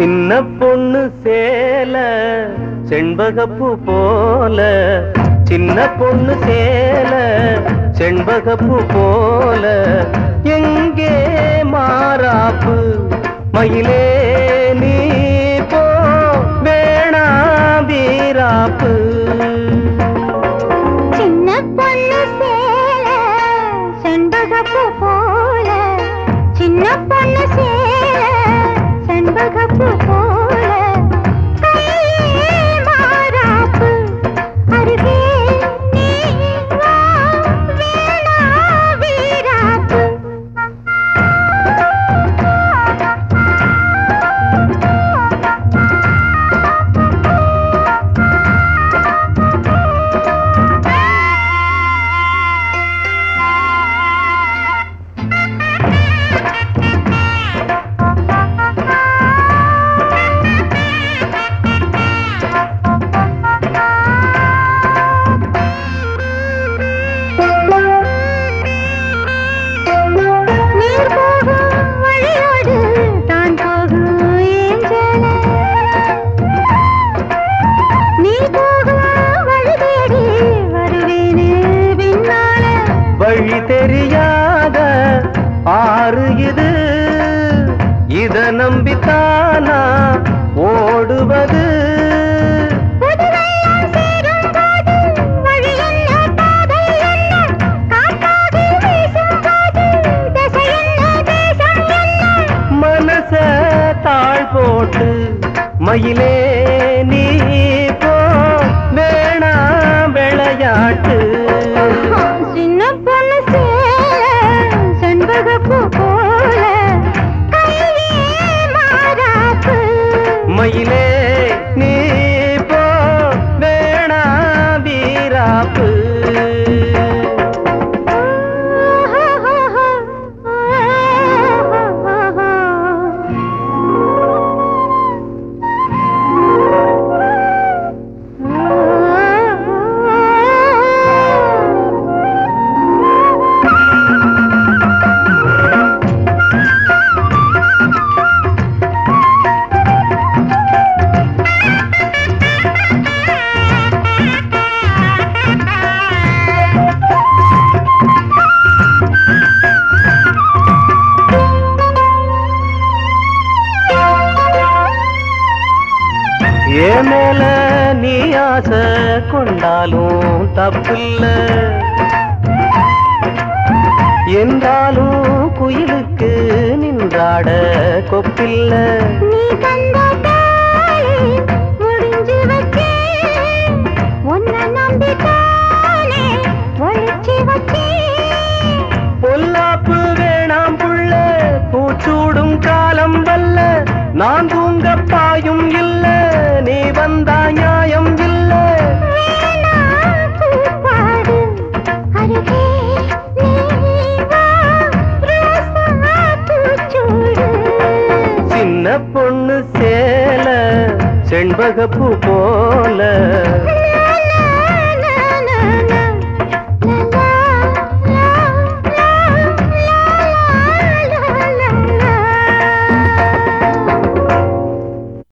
சின்ன பொண்ணு சேல செண்பகப்பு போல. சின்ன பொண்ணு சேல செண்பகப்பு போல. எங்கே மாறாப்பு மயிலே நீ போ வேணா வீராப்பு. சின்ன பொண்ணு சேல செண்பகப்பு போல. சின்ன பொண்ணு சேல செண்பகப்பூ தெரியாத ஆறு இது. இத நம்பித்தானா ஓடுவது? மனச தாழ் போட்டு மயிலே நீ போ. வேணா விளையாட்டு. மயிலே நீ ஏ மேல நீ ஆசை கொண்டாலும் தப்பில்ல. என்றாலும் குயிலுக்கு நின்றாட கொப்பில்ல. பொல்லாப்பு வேணாம் புள்ள பூச்சூடும் காலம் வல்ல நான் சின்ன பொண்ணு சேல செண்பகப்பு போல.